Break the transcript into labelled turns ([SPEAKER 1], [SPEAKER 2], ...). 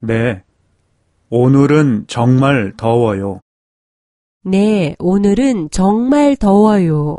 [SPEAKER 1] 네. 오늘은 정말 더워요.
[SPEAKER 2] 네, 오늘은 정말 더워요.